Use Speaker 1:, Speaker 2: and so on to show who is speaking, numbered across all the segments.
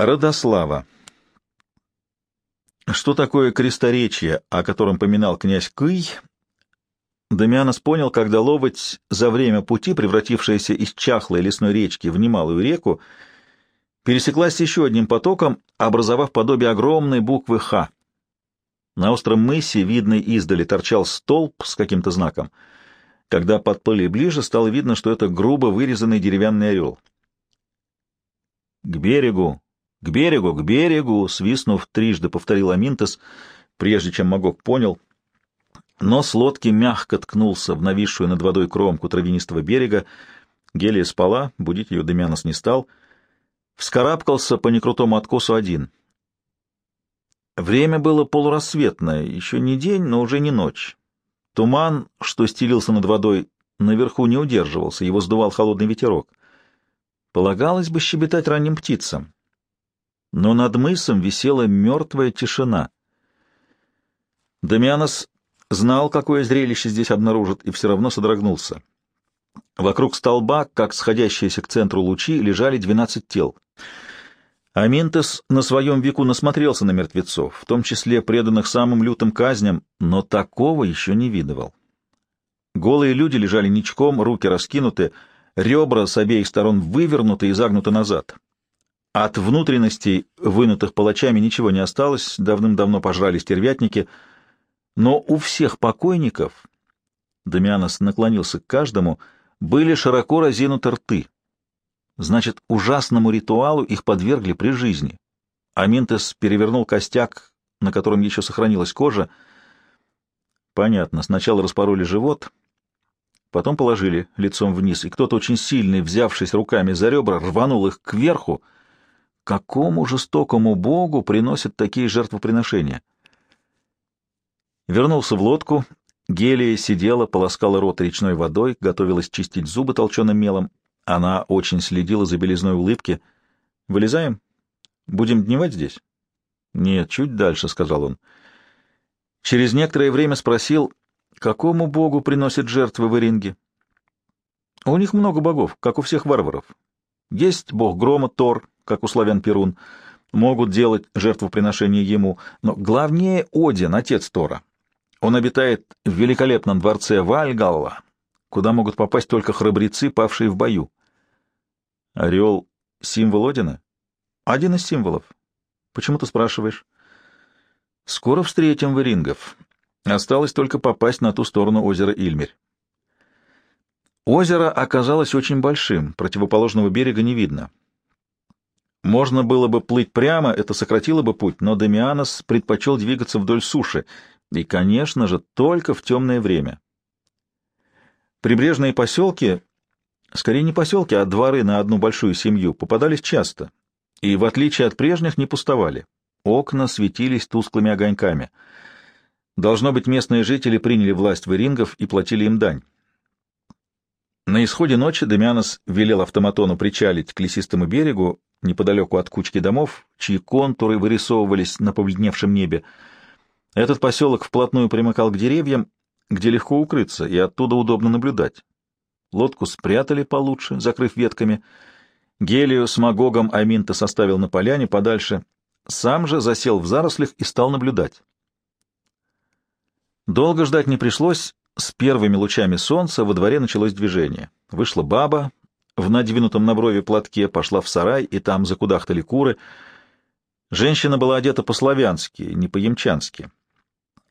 Speaker 1: Родослава. Что такое кресторечие, о котором поминал князь Кый, Дамианос понял, когда ловоть, за время пути, превратившаяся из чахлой лесной речки в немалую реку, пересеклась еще одним потоком, образовав подобие огромной буквы «Х». На остром мысе, видный издали, торчал столб с каким-то знаком. Когда подплыли ближе, стало видно, что это грубо вырезанный деревянный орел. «К берегу! К берегу! К берегу!» — свистнув, трижды повторил Аминтес, прежде чем Магог понял. Но с лодки мягко ткнулся в нависшую над водой кромку травянистого берега. Гелия спала, будить ее Демянос не стал. Вскарабкался по некрутому откосу один. Время было полурассветное, еще не день, но уже не ночь. Туман, что стелился над водой, наверху не удерживался, его сдувал холодный ветерок. Полагалось бы щебетать ранним птицам. Но над мысом висела мертвая тишина. Дамианос знал, какое зрелище здесь обнаружит, и все равно содрогнулся. Вокруг столба, как сходящиеся к центру лучи, лежали двенадцать тел. Аминтес на своем веку насмотрелся на мертвецов, в том числе преданных самым лютым казням, но такого еще не видывал. Голые люди лежали ничком, руки раскинуты, ребра с обеих сторон вывернуты и загнуты назад. От внутренностей, вынутых палачами, ничего не осталось, давным-давно пожрали стервятники, но у всех покойников, Дамианос наклонился к каждому, были широко разинуты рты. Значит, ужасному ритуалу их подвергли при жизни. Аминтес перевернул костяк, на котором еще сохранилась кожа. Понятно, сначала распороли живот — Потом положили лицом вниз, и кто-то очень сильный, взявшись руками за ребра, рванул их кверху. Какому жестокому богу приносят такие жертвоприношения? Вернулся в лодку. Гелия сидела, полоскала рот речной водой, готовилась чистить зубы толченым мелом. Она очень следила за белизной улыбки. «Вылезаем? Будем дневать здесь?» «Нет, чуть дальше», — сказал он. Через некоторое время спросил, Какому богу приносят жертвы в Иринге? У них много богов, как у всех варваров. Есть бог грома Тор, как у славян Перун, могут делать жертвоприношение ему, но главнее Один, отец Тора. Он обитает в великолепном дворце Вальгалла, куда могут попасть только храбрецы, павшие в бою. Орел — символ Одина? Один из символов. Почему ты спрашиваешь? Скоро встретим в Ирингов. Осталось только попасть на ту сторону озера Ильмерь. Озеро оказалось очень большим, противоположного берега не видно. Можно было бы плыть прямо, это сократило бы путь, но Демианос предпочел двигаться вдоль суши, и, конечно же, только в темное время. Прибрежные поселки, скорее не поселки, а дворы на одну большую семью, попадались часто, и, в отличие от прежних, не пустовали. Окна светились тусклыми огоньками — Должно быть, местные жители приняли власть варингов и платили им дань. На исходе ночи Демианос велел автоматону причалить к лесистому берегу, неподалеку от кучки домов, чьи контуры вырисовывались на побледневшем небе. Этот поселок вплотную примыкал к деревьям, где легко укрыться, и оттуда удобно наблюдать. Лодку спрятали получше, закрыв ветками. Гелию с Магогом Аминта составил на поляне подальше, сам же засел в зарослях и стал наблюдать. Долго ждать не пришлось. С первыми лучами солнца во дворе началось движение. Вышла баба, в надвинутом на брови платке пошла в сарай, и там закудахтали куры. Женщина была одета по-славянски, не по-ямчански.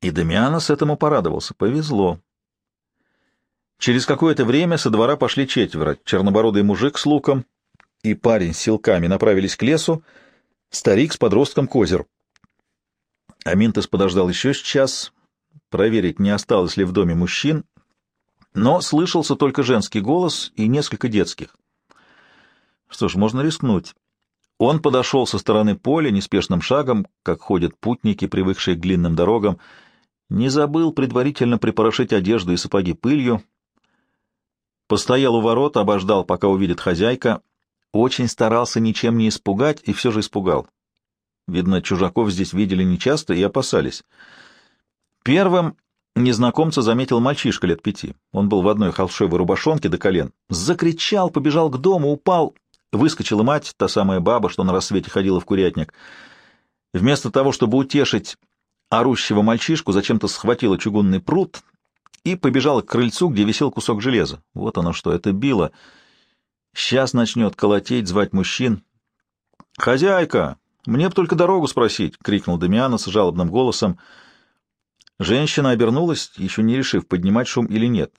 Speaker 1: И Дамианос этому порадовался. Повезло. Через какое-то время со двора пошли четверо. Чернобородый мужик с луком и парень с силками направились к лесу, старик с подростком к озеру. Аминтес подождал еще час, проверить, не осталось ли в доме мужчин, но слышался только женский голос и несколько детских. Что ж, можно рискнуть. Он подошел со стороны поля неспешным шагом, как ходят путники, привыкшие к длинным дорогам, не забыл предварительно припорошить одежду и сапоги пылью, постоял у ворот, обождал, пока увидит хозяйка, очень старался ничем не испугать и все же испугал. Видно, чужаков здесь видели нечасто и опасались. Первым незнакомца заметил мальчишка лет пяти. Он был в одной холщовой рубашонке до колен. Закричал, побежал к дому, упал. Выскочила мать, та самая баба, что на рассвете ходила в курятник. Вместо того, чтобы утешить орущего мальчишку, зачем-то схватила чугунный пруд и побежала к крыльцу, где висел кусок железа. Вот оно что, это било. Сейчас начнет колотеть, звать мужчин. «Хозяйка, мне б только дорогу спросить!» — крикнул Дамиана с жалобным голосом. Женщина обернулась, еще не решив, поднимать шум или нет.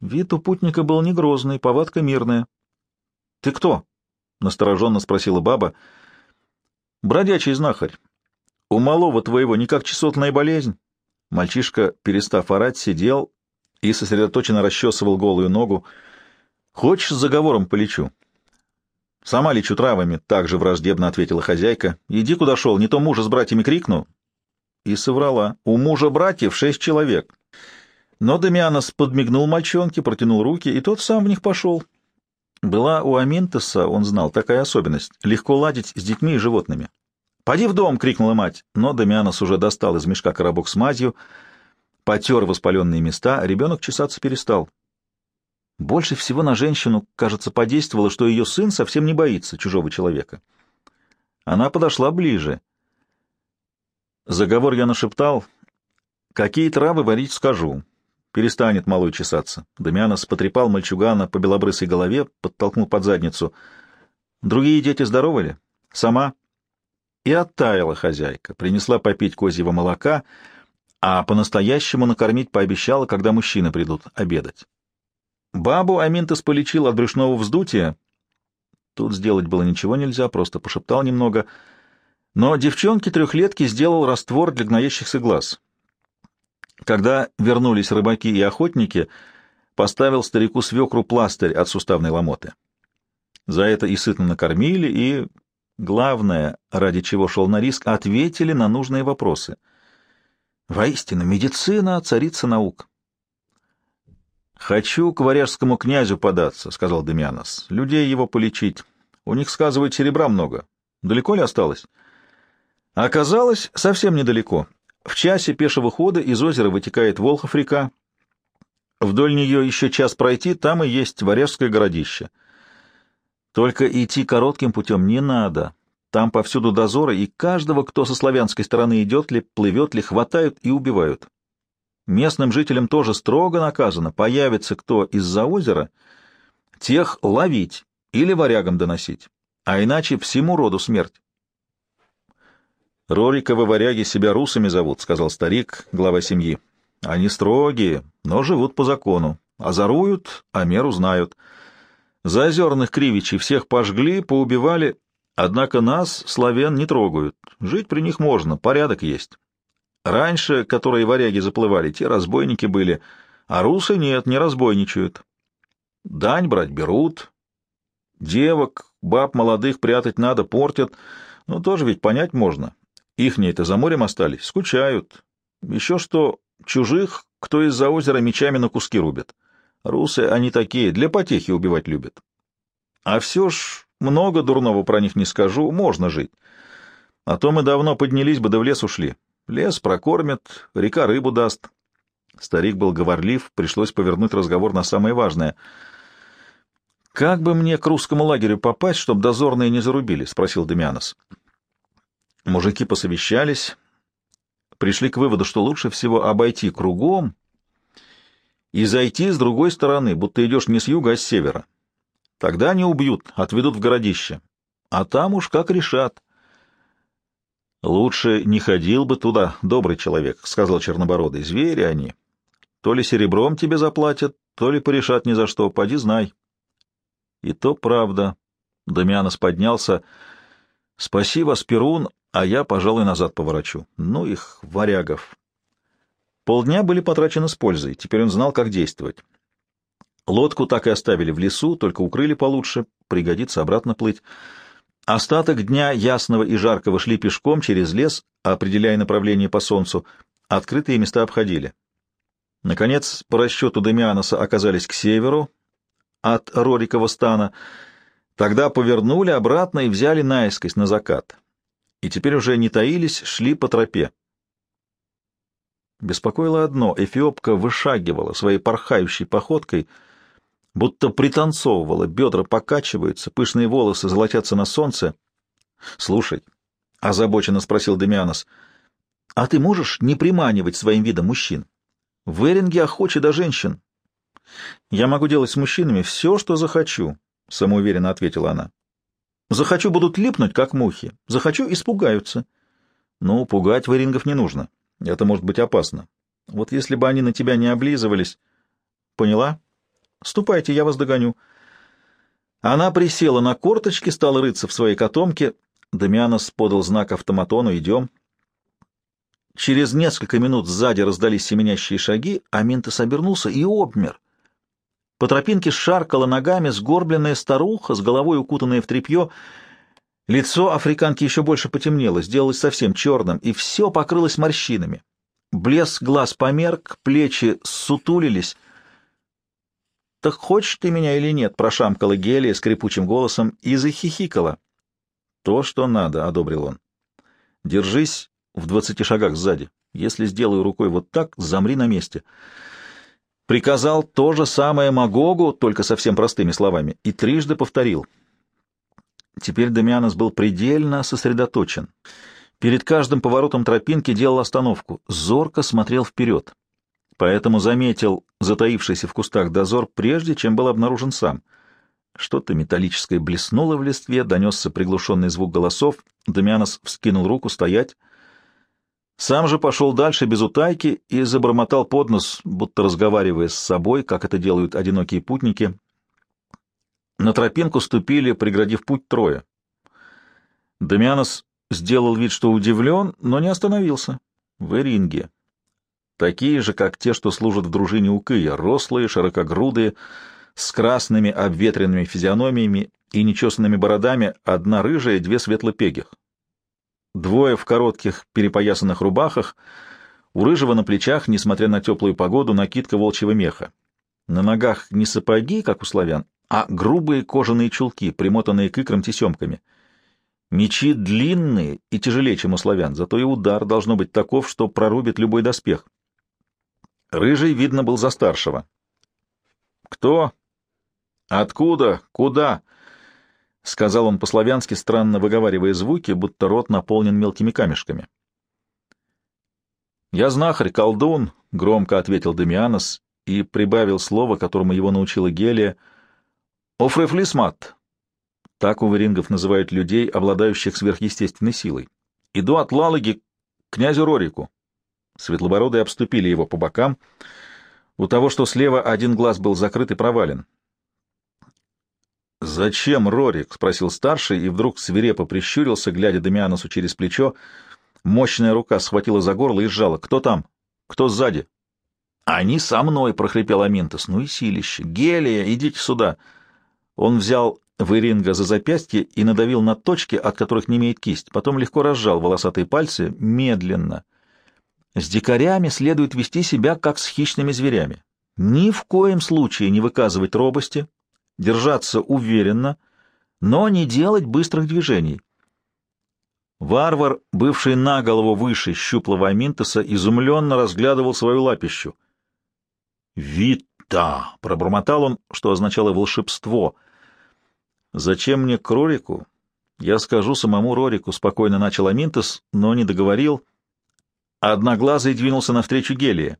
Speaker 1: Вид у путника был не грозный, повадка мирная. — Ты кто? — настороженно спросила баба. — Бродячий знахарь. У малого твоего никак чесотная болезнь. Мальчишка, перестав орать, сидел и сосредоточенно расчесывал голую ногу. — Хочешь, с заговором полечу? — Сама лечу травами, — также враждебно ответила хозяйка. — Иди, куда шел, не то мужа с братьями крикну. И соврала. У мужа братьев шесть человек. Но Демианос подмигнул мальчонке, протянул руки, и тот сам в них пошел. Была у Аминтеса, он знал, такая особенность — легко ладить с детьми и животными. «Поди в дом!» — крикнула мать, но Дамианос уже достал из мешка коробок с мазью, потер воспаленные места, ребенок чесаться перестал. Больше всего на женщину, кажется, подействовало, что ее сын совсем не боится чужого человека. Она подошла ближе. Заговор я нашептал. «Какие травы варить скажу. Перестанет малой чесаться. Дамианос потрепал мальчугана по белобрысой голове, подтолкнул под задницу. Другие дети здоровы ли? Сама? И оттаяла хозяйка, принесла попить козьего молока, а по-настоящему накормить пообещала, когда мужчины придут обедать. Бабу Аминтес полечил от брюшного вздутия. Тут сделать было ничего нельзя, просто пошептал немного. Но девчонке-трехлетке сделал раствор для гноящихся глаз. Когда вернулись рыбаки и охотники, поставил старику свекру пластырь от суставной ломоты. За это и сытно накормили, и, главное, ради чего шел на риск, ответили на нужные вопросы. Воистину, медицина — царица наук. «Хочу к варяжскому князю податься», — сказал Демианос. «Людей его полечить. У них, сказывают, серебра много. Далеко ли осталось?» Оказалось, совсем недалеко. В часе пешего хода из озера вытекает Волхов-река. Вдоль нее еще час пройти, там и есть Варяжское городище. Только идти коротким путем не надо. Там повсюду дозоры, и каждого, кто со славянской стороны идет ли, плывет ли, хватают и убивают. Местным жителям тоже строго наказано, появится кто из-за озера, тех ловить или варягам доносить, а иначе всему роду смерть. «Рориковы варяги себя русами зовут», — сказал старик, глава семьи. «Они строгие, но живут по закону. Озоруют, а меру знают. Заозерных кривичей всех пожгли, поубивали, однако нас, славян, не трогают. Жить при них можно, порядок есть. Раньше, которые варяги заплывали, те разбойники были, а русы нет, не разбойничают. Дань брать берут, девок, баб молодых прятать надо, портят, ну, тоже ведь понять можно». Ихние-то за морем остались, скучают. Еще что, чужих, кто из-за озера мечами на куски рубит. Русы они такие, для потехи убивать любят. А все ж много дурного про них не скажу, можно жить. А то мы давно поднялись бы да в лес ушли. Лес прокормят, река рыбу даст. Старик был говорлив, пришлось повернуть разговор на самое важное. «Как бы мне к русскому лагерю попасть, чтобы дозорные не зарубили?» — спросил Демианос. Мужики посовещались, пришли к выводу, что лучше всего обойти кругом и зайти с другой стороны, будто идешь не с юга, а с севера. Тогда не убьют, отведут в городище. А там уж как решат. «Лучше не ходил бы туда, добрый человек», — сказал Чернобородый. «Звери они. То ли серебром тебе заплатят, то ли порешат ни за что. Поди знай». И то правда. Дамианос поднялся. «Спасибо, Спирун, а я, пожалуй, назад поворачу. Ну их, варягов. Полдня были потрачены с пользой, теперь он знал, как действовать. Лодку так и оставили в лесу, только укрыли получше, пригодится обратно плыть. Остаток дня ясного и жаркого шли пешком через лес, определяя направление по солнцу, открытые места обходили. Наконец, по расчету Демианоса оказались к северу от Рорикова стана, тогда повернули обратно и взяли наискось на закат и теперь уже не таились, шли по тропе. Беспокоило одно — эфиопка вышагивала своей порхающей походкой. будто пританцовывала, бедра покачиваются, пышные волосы золотятся на солнце. — Слушай, — озабоченно спросил Демианос, — а ты можешь не приманивать своим видом мужчин? В Эринге охочи до женщин. — Я могу делать с мужчинами все, что захочу, — самоуверенно ответила она. — Захочу будут липнуть, как мухи, захочу — испугаются. Ну, пугать варингов не нужно. Это может быть опасно. Вот если бы они на тебя не облизывались... Поняла? Ступайте, я вас догоню. Она присела на корточки, стала рыться в своей котомке. Дамианос подал знак автоматону «Идем». Через несколько минут сзади раздались семенящие шаги, а Минтес обернулся и обмер. По тропинке шаркала ногами сгорбленная старуха, с головой укутанная в тряпье, Лицо африканки еще больше потемнело, сделалось совсем черным, и все покрылось морщинами. Блеск глаз померк, плечи сутулились. «Так хочешь ты меня или нет?» — прошамкала Гелия скрипучим голосом и захихикала. «То, что надо», — одобрил он. «Держись в двадцати шагах сзади. Если сделаю рукой вот так, замри на месте». Приказал то же самое Магогу, только совсем простыми словами, и трижды повторил — Теперь Демианос был предельно сосредоточен. Перед каждым поворотом тропинки делал остановку, зорко смотрел вперед. Поэтому заметил затаившийся в кустах дозор, прежде чем был обнаружен сам. Что-то металлическое блеснуло в листве, донесся приглушенный звук голосов. Демианос вскинул руку «Стоять!» Сам же пошел дальше без утайки и забормотал под нос, будто разговаривая с собой, как это делают одинокие путники, на тропинку ступили, преградив путь трое. Дамианос сделал вид, что удивлен, но не остановился. В Эринге. Такие же, как те, что служат в дружине у Кыя, рослые, широкогрудые, с красными обветренными физиономиями и нечесанными бородами, одна рыжая, две светлопегих. Двое в коротких перепоясанных рубахах, у рыжего на плечах, несмотря на теплую погоду, накидка волчьего меха. На ногах не сапоги, как у славян, а грубые кожаные чулки, примотанные к икрам тесемками. Мечи длинные и тяжелее, чем у славян, зато и удар должно быть таков, что прорубит любой доспех. Рыжий, видно, был за старшего. «Кто? Откуда? Куда?» — сказал он по-славянски, странно выговаривая звуки, будто рот наполнен мелкими камешками. «Я знахарь, колдун», — громко ответил Демианос и прибавил слово, которому его научила Гелия — Офрефлисмат. Так у варингов называют людей, обладающих сверхъестественной силой. Иду от Лалаги к князю Рорику. Светлобородые обступили его по бокам. У того, что слева, один глаз был закрыт и провален. «Зачем Рорик?» — спросил старший, и вдруг свирепо прищурился, глядя Дамианосу через плечо. Мощная рука схватила за горло и сжала. «Кто там? Кто сзади?» «Они со мной!» — прохрипел Аминтос. «Ну и силище! Гелия, идите сюда!» Он взял Выринга за запястье и надавил на точки, от которых не имеет кисть, потом легко разжал волосатые пальцы, медленно. С дикарями следует вести себя, как с хищными зверями. Ни в коем случае не выказывать робости, держаться уверенно, но не делать быстрых движений. Варвар, бывший на голову выше щуплого Аминтоса, изумленно разглядывал свою лапищу. «Вита!» — пробормотал он, что означало «волшебство», «Зачем мне к Рорику?» «Я скажу самому Рорику», — спокойно начал Аминтес, но не договорил. Одноглазый двинулся навстречу Гелии.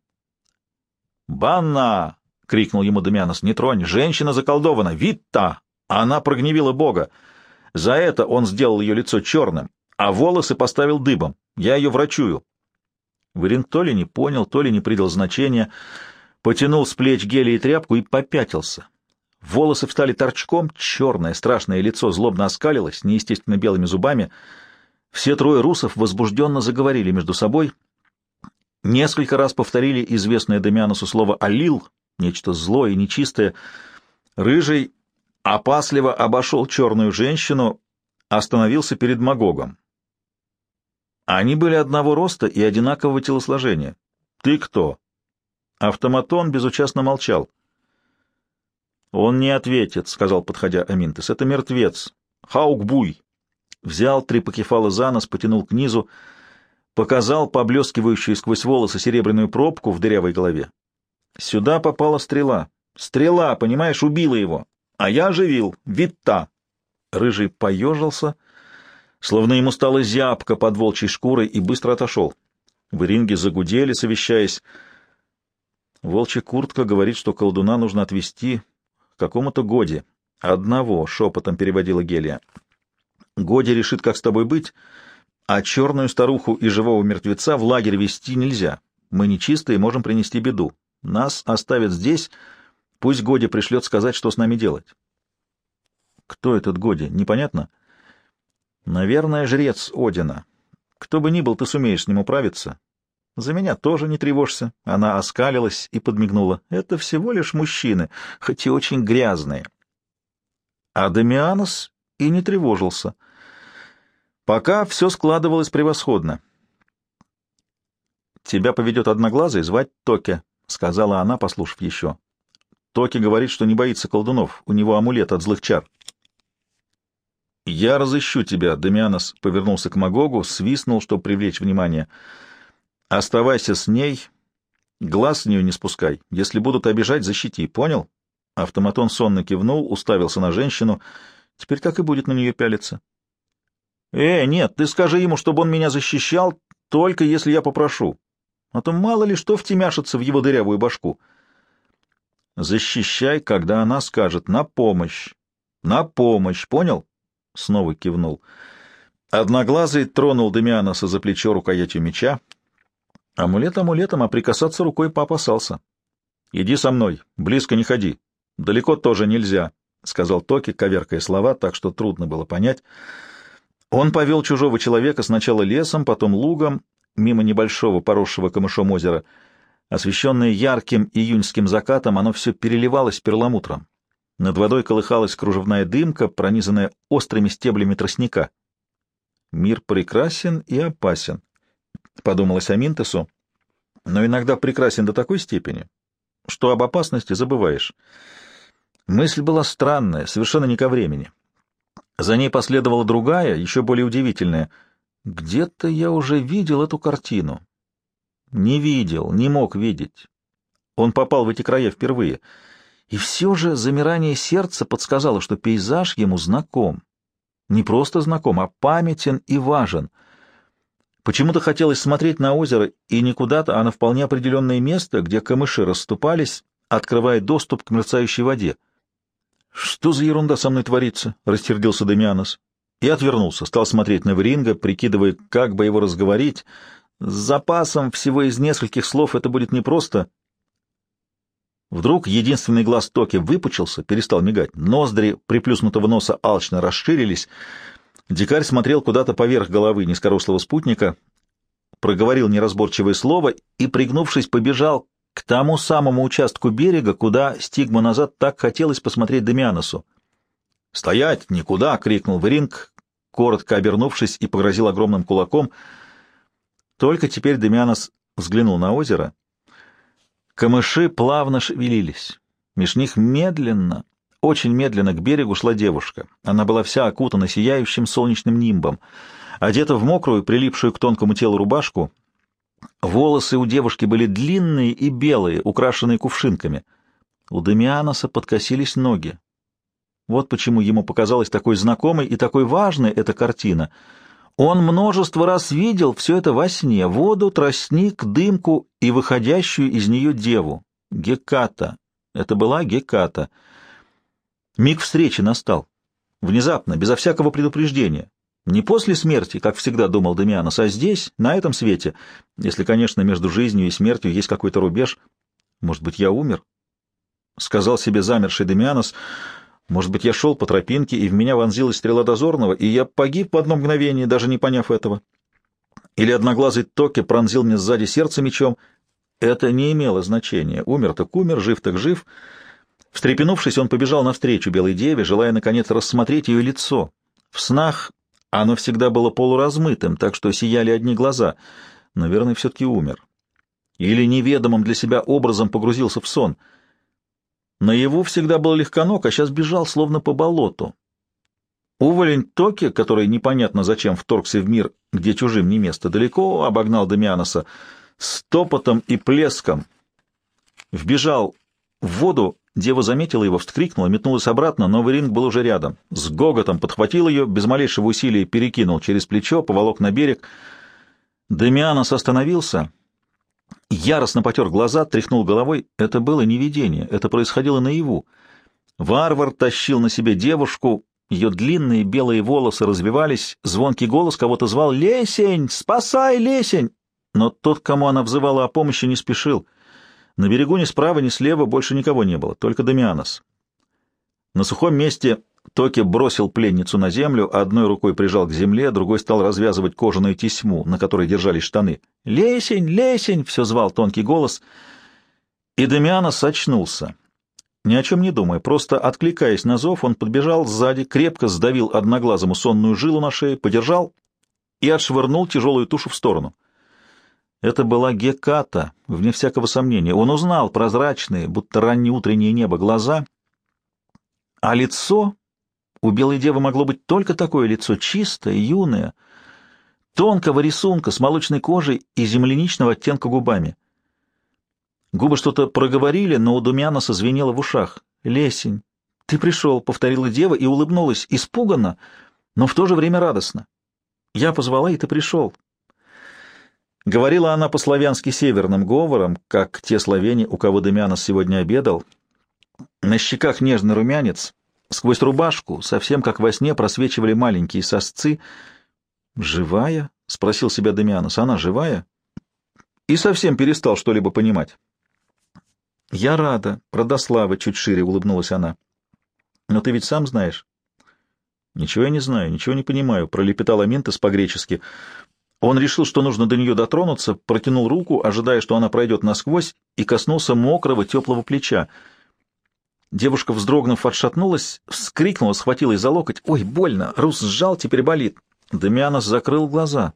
Speaker 1: «Банна!» — крикнул ему Дамианос. «Не тронь! Женщина заколдована! Витта! Она прогневила Бога! За это он сделал ее лицо черным, а волосы поставил дыбом. Я ее врачую!» Варин то ли не понял, то ли не придал значения, потянул с плеч Гелии тряпку и попятился. Волосы встали торчком, черное страшное лицо злобно оскалилось, неестественно белыми зубами. Все трое русов возбужденно заговорили между собой. Несколько раз повторили известное Демианусу слово «алил», нечто злое и нечистое. Рыжий опасливо обошел черную женщину, остановился перед Магогом. Они были одного роста и одинакового телосложения. «Ты кто?» Автоматон безучастно молчал. «Он не ответит», — сказал, подходя Аминтес. «Это мертвец. Хаукбуй». Взял три покефала за нос, потянул к низу, показал поблескивающую сквозь волосы серебряную пробку в дырявой голове. Сюда попала стрела. Стрела, понимаешь, убила его. А я оживил. Витта. Рыжий поежился, словно ему стало зябко под волчьей шкурой, и быстро отошел. В ринге загудели, совещаясь. Волчья куртка говорит, что колдуна нужно отвезти к какому-то Годе. Одного, — шепотом переводила Гелия. Годи решит, как с тобой быть, а черную старуху и живого мертвеца в лагерь вести нельзя. Мы нечистые, можем принести беду. Нас оставят здесь, пусть Годи пришлет сказать, что с нами делать. Кто этот Годи, непонятно? Наверное, жрец Одина. Кто бы ни был, ты сумеешь с ним управиться. За меня тоже не тревожься. Она оскалилась и подмигнула. Это всего лишь мужчины, хоть и очень грязные. А Дамианос и не тревожился. Пока все складывалось превосходно. «Тебя поведет одноглазый звать Токе», — сказала она, послушав еще. Токи говорит, что не боится колдунов, у него амулет от злых чар. «Я разыщу тебя», — Дамианос повернулся к Магогу, свистнул, чтобы привлечь внимание. «Оставайся с ней, глаз с нее не спускай. Если будут обижать, защити, понял?» Автоматон сонно кивнул, уставился на женщину. Теперь так и будет на нее пялиться. «Э, нет, ты скажи ему, чтобы он меня защищал, только если я попрошу. А то мало ли что втемяшится в его дырявую башку». «Защищай, когда она скажет «на помощь». «На помощь», понял?» Снова кивнул. Одноглазый тронул Демианоса за плечо рукоятью меча. Амулет амулетом, а прикасаться рукой поопасался. «Иди со мной, близко не ходи. Далеко тоже нельзя», — сказал Токи, коверкая слова, так что трудно было понять. Он повел чужого человека сначала лесом, потом лугом, мимо небольшого поросшего камышом озера. Освещенное ярким июньским закатом, оно все переливалось перламутром. Над водой колыхалась кружевная дымка, пронизанная острыми стеблями тростника. «Мир прекрасен и опасен», — подумалось Аминтесу, — «но иногда прекрасен до такой степени, что об опасности забываешь». Мысль была странная, совершенно не ко времени. За ней последовала другая, еще более удивительная. Где-то я уже видел эту картину. Не видел, не мог видеть. Он попал в эти края впервые. И все же замирание сердца подсказало, что пейзаж ему знаком. Не просто знаком, а памятен и важен. Почему-то хотелось смотреть на озеро и не куда-то, а на вполне определенное место, где камыши расступались, открывая доступ к мерцающей воде. «Что за ерунда со мной творится?» — растердился Демианос. И отвернулся, стал смотреть на Вринга, прикидывая, как бы его разговорить. С запасом всего из нескольких слов это будет непросто. Вдруг единственный глаз Токи выпучился, перестал мигать. Ноздри приплюснутого носа алчно расширились. Дикарь смотрел куда-то поверх головы низкорослого спутника, проговорил неразборчивое слово и, пригнувшись, побежал к тому самому участку берега, куда стигма назад так хотелось посмотреть Демианосу. «Стоять! Никуда!» — крикнул Вринг, коротко обернувшись и погрозил огромным кулаком. Только теперь Демианос взглянул на озеро. Камыши плавно шевелились. Меж них медленно, очень медленно к берегу шла девушка. Она была вся окутана сияющим солнечным нимбом. Одета в мокрую, прилипшую к тонкому телу рубашку, Волосы у девушки были длинные и белые, украшенные кувшинками. У Демианоса подкосились ноги. Вот почему ему показалась такой знакомой и такой важной эта картина. Он множество раз видел все это во сне — воду, тростник, дымку и выходящую из нее деву. Геката. Это была Геката. Миг встречи настал. Внезапно, безо всякого предупреждения. Не после смерти, как всегда думал Демианос, а здесь, на этом свете, если, конечно, между жизнью и смертью есть какой-то рубеж. Может быть, я умер? Сказал себе замерший Демианос. Может быть, я шел по тропинке, и в меня вонзилась стрела дозорного, и я погиб в одно мгновение, даже не поняв этого. Или одноглазый Токи пронзил мне сзади сердце мечом. Это не имело значения. Умер так умер, жив так жив. Встрепенувшись, он побежал навстречу белой деве, желая, наконец, рассмотреть ее лицо. В снах оно всегда было полуразмытым, так что сияли одни глаза. Наверное, все-таки умер. Или неведомым для себя образом погрузился в сон. Наяву всегда был легконог, а сейчас бежал, словно по болоту. Уволень Токи, который непонятно зачем вторгся в мир, где чужим не место, далеко обогнал Демианоса, с топотом и плеском вбежал в воду Дева заметила его, вскрикнула, метнулась обратно, но Веринг был уже рядом. С гоготом подхватил ее, без малейшего усилия перекинул через плечо, поволок на берег. Демианос остановился, яростно потер глаза, тряхнул головой. Это было не видение, это происходило наяву. Варвар тащил на себе девушку, ее длинные белые волосы развивались, звонкий голос кого-то звал «Лесень! Спасай, лесень!» Но тот, кому она взывала о помощи, не спешил — на берегу ни справа, ни слева больше никого не было, только Дамианос. На сухом месте Токи бросил пленницу на землю, одной рукой прижал к земле, другой стал развязывать кожаную тесьму, на которой держались штаны. «Лесень! Лесень!» — все звал тонкий голос. И Дамианос очнулся. Ни о чем не думая, просто откликаясь на зов, он подбежал сзади, крепко сдавил одноглазому сонную жилу на шее, подержал и отшвырнул тяжелую тушу в сторону. Это была Геката, вне всякого сомнения. Он узнал прозрачные, будто раннеутреннее небо, глаза, а лицо у белой девы могло быть только такое лицо, чистое, юное, тонкого рисунка, с молочной кожей и земляничного оттенка губами. Губы что-то проговорили, но у Думяна созвенело в ушах. «Лесень, ты пришел», — повторила дева и улыбнулась, испуганно, но в то же время радостно. «Я позвала, и ты пришел. Говорила она по-славянски северным говором, как те славяне, у кого Демянос сегодня обедал. На щеках нежный румянец, сквозь рубашку, совсем как во сне, просвечивали маленькие сосцы. «Живая?» — спросил себя Демянос. «Она живая?» И совсем перестал что-либо понимать. «Я рада, Продослава», — чуть шире улыбнулась она. «Но ты ведь сам знаешь». «Ничего я не знаю, ничего не понимаю», — пролепетал Аминтес по-гречески. Он решил, что нужно до нее дотронуться, протянул руку, ожидая, что она пройдет насквозь, и коснулся мокрого, теплого плеча. Девушка, вздрогнув, отшатнулась, вскрикнула, схватилась за локоть. «Ой, больно! Рус сжал, теперь болит!» Дамианос закрыл глаза.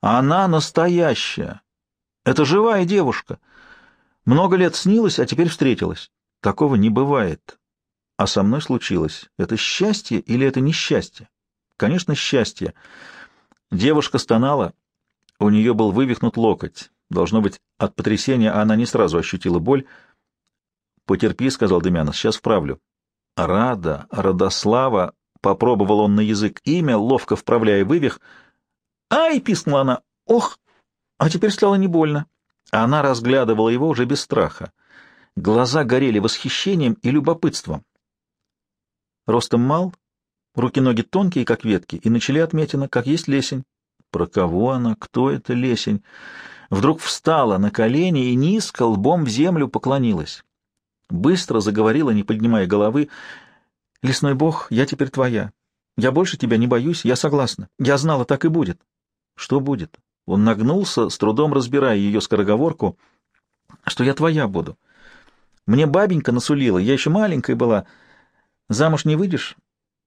Speaker 1: «Она настоящая! Это живая девушка! Много лет снилась, а теперь встретилась. Такого не бывает. А со мной случилось. Это счастье или это несчастье? Конечно, счастье!» Девушка стонала, у нее был вывихнут локоть. Должно быть, от потрясения она не сразу ощутила боль. «Потерпи», — сказал Демянов, — «сейчас вправлю». «Рада, Радослава», — попробовал он на язык имя, ловко вправляя вывих. «Ай!» — пискнула она. «Ох! А теперь стало не больно». Она разглядывала его уже без страха. Глаза горели восхищением и любопытством. Ростом мал, Руки-ноги тонкие, как ветки, и начали отметина, как есть лесень. Про кого она? Кто это лесень? Вдруг встала на колени и низко лбом в землю поклонилась. Быстро заговорила, не поднимая головы. «Лесной бог, я теперь твоя. Я больше тебя не боюсь, я согласна. Я знала, так и будет». «Что будет?» Он нагнулся, с трудом разбирая ее скороговорку, что я твоя буду. Мне бабенька насулила, я еще маленькая была. Замуж не выйдешь,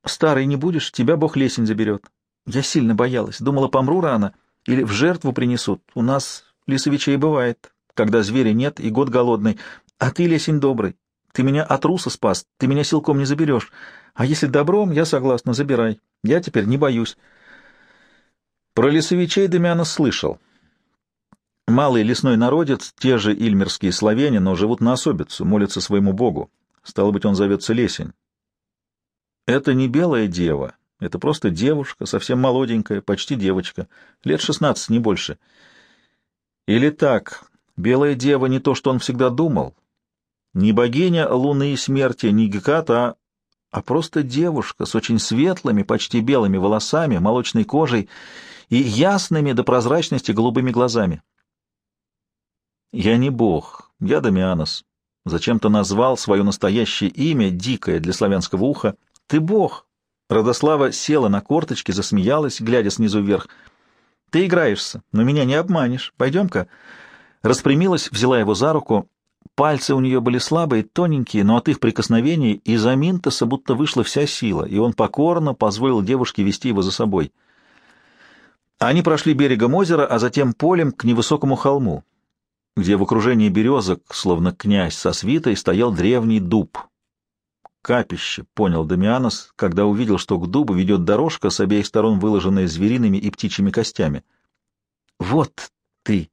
Speaker 1: Старый не будешь, тебя Бог лесень заберет. Я сильно боялась, думала, помру рано или в жертву принесут. У нас лесовичей бывает, когда зверя нет и год голодный. А ты, лесень добрый, ты меня от руса спас, ты меня силком не заберешь. А если добром, я согласна, забирай. Я теперь не боюсь. Про лесовичей Демьяна слышал. Малый лесной народец, те же ильмерские славяне, но живут на особицу, молятся своему богу. Стало быть, он зовется Лесень. Это не белая дева, это просто девушка, совсем молоденькая, почти девочка, лет шестнадцать, не больше. Или так, белая дева не то, что он всегда думал. Не богиня луны и смерти, не Геката, а, просто девушка с очень светлыми, почти белыми волосами, молочной кожей и ясными до прозрачности голубыми глазами. «Я не бог, я Дамианос», зачем-то назвал свое настоящее имя, дикое для славянского уха, «Ты бог!» Радослава села на корточки, засмеялась, глядя снизу вверх. «Ты играешься, но меня не обманешь. Пойдем-ка». Распрямилась, взяла его за руку. Пальцы у нее были слабые, тоненькие, но от их прикосновений из Аминтоса будто вышла вся сила, и он покорно позволил девушке вести его за собой. Они прошли берегом озера, а затем полем к невысокому холму, где в окружении березок, словно князь со свитой, стоял древний дуб, капище, понял Дамианос, когда увидел, что к дубу ведет дорожка, с обеих сторон выложенная звериными и птичьими костями. «Вот ты!»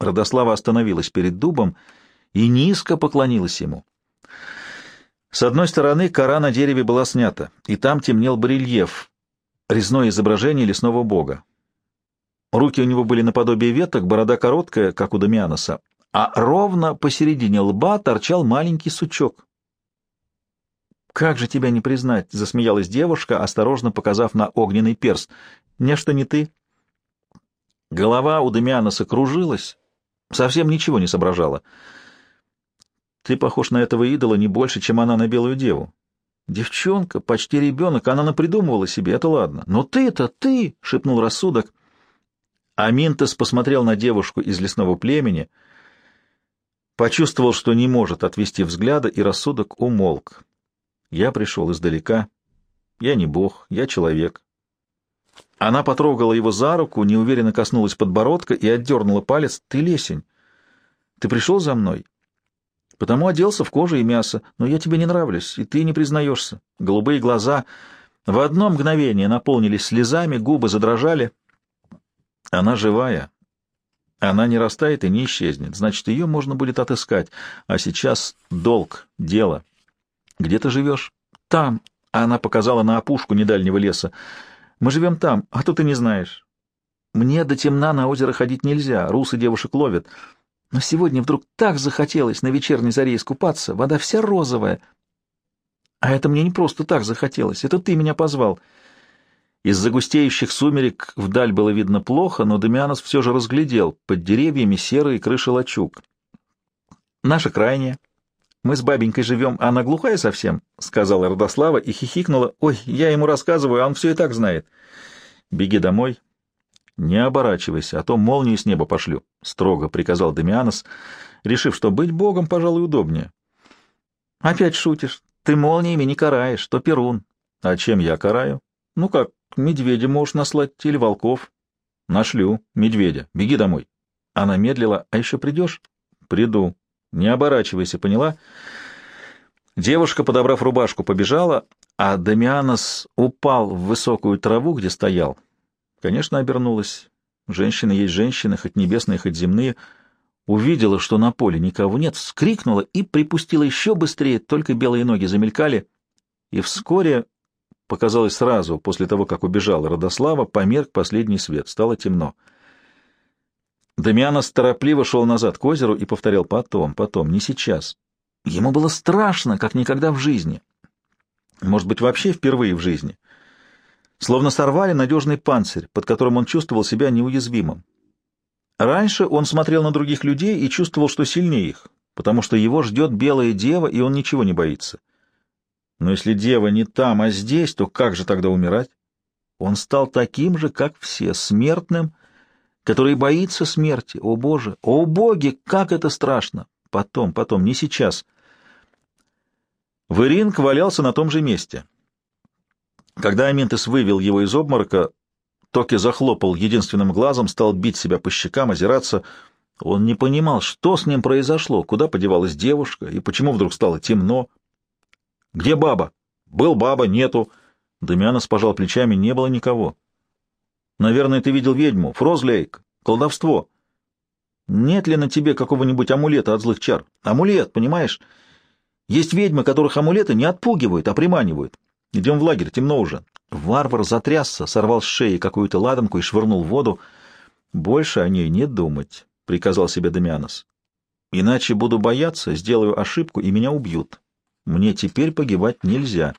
Speaker 1: Родослава остановилась перед дубом и низко поклонилась ему. С одной стороны кора на дереве была снята, и там темнел барельеф, резное изображение лесного бога. Руки у него были наподобие веток, борода короткая, как у Дамианоса, а ровно посередине лба торчал маленький сучок. «Как же тебя не признать?» — засмеялась девушка, осторожно показав на огненный перст. «Нечто не ты?» Голова у Дамианоса кружилась, совсем ничего не соображала. «Ты похож на этого идола не больше, чем она на белую деву. Девчонка, почти ребенок, она напридумывала себе, это ладно. Но ты-то ты!» — шепнул рассудок. Аминтес посмотрел на девушку из лесного племени — Почувствовал, что не может отвести взгляда, и рассудок умолк. Я пришел издалека. Я не бог, я человек. Она потрогала его за руку, неуверенно коснулась подбородка и отдернула палец. «Ты лесень. Ты пришел за мной?» «Потому оделся в кожу и мясо. Но я тебе не нравлюсь, и ты не признаешься». Голубые глаза в одно мгновение наполнились слезами, губы задрожали. «Она живая. Она не растает и не исчезнет, значит, ее можно будет отыскать. А сейчас долг, дело. Где ты живешь? Там. Она показала на опушку недальнего леса. Мы живем там, а то ты не знаешь. Мне до темна на озеро ходить нельзя, русы девушек ловят. Но сегодня вдруг так захотелось на вечерней заре искупаться, вода вся розовая. А это мне не просто так захотелось, это ты меня позвал. Из-за густеющих сумерек вдаль было видно плохо, но Дамианос все же разглядел под деревьями серые крыши лачуг. «Наша крайняя. Мы с бабенькой живем, а она глухая совсем», — сказала Родослава и хихикнула. «Ой, я ему рассказываю, а он все и так знает». «Беги домой. Не оборачивайся, а то молнию с неба пошлю», — строго приказал Дамианос, решив, что быть богом, пожалуй, удобнее. «Опять шутишь. Ты молниями не караешь, то перун». «А чем я караю?» «Ну как, Медведя можешь наслать или волков. Нашлю. Медведя. Беги домой. Она медлила. А еще придешь? Приду. Не оборачивайся, поняла? Девушка, подобрав рубашку, побежала, а Дамианос упал в высокую траву, где стоял. Конечно, обернулась. Женщина есть женщина, хоть небесные, хоть земные. Увидела, что на поле никого нет, вскрикнула и припустила еще быстрее, только белые ноги замелькали. И вскоре Показалось сразу, после того, как убежала Родослава, померк последний свет, стало темно. Дамианос торопливо шел назад к озеру и повторял «потом, потом, не сейчас». Ему было страшно, как никогда в жизни. Может быть, вообще впервые в жизни. Словно сорвали надежный панцирь, под которым он чувствовал себя неуязвимым. Раньше он смотрел на других людей и чувствовал, что сильнее их, потому что его ждет белая дева, и он ничего не боится. Но если дева не там, а здесь, то как же тогда умирать? Он стал таким же, как все, смертным, который боится смерти. О, Боже! О, боги! Как это страшно! Потом, потом, не сейчас. Веринг валялся на том же месте. Когда Аминтес вывел его из обморока, Токи захлопал единственным глазом, стал бить себя по щекам, озираться. Он не понимал, что с ним произошло, куда подевалась девушка и почему вдруг стало темно. Где баба? Был баба, нету. Дамианос пожал плечами, не было никого. Наверное, ты видел ведьму. Фрозлейк. Колдовство. Нет ли на тебе какого-нибудь амулета от злых чар? Амулет, понимаешь? Есть ведьмы, которых амулеты не отпугивают, а приманивают. Идем в лагерь, темно уже. Варвар затрясся, сорвал с шеи какую-то ладанку и швырнул в воду. Больше о ней не думать, — приказал себе Дамианос. Иначе буду бояться, сделаю ошибку, и меня убьют. Мне теперь погибать нельзя.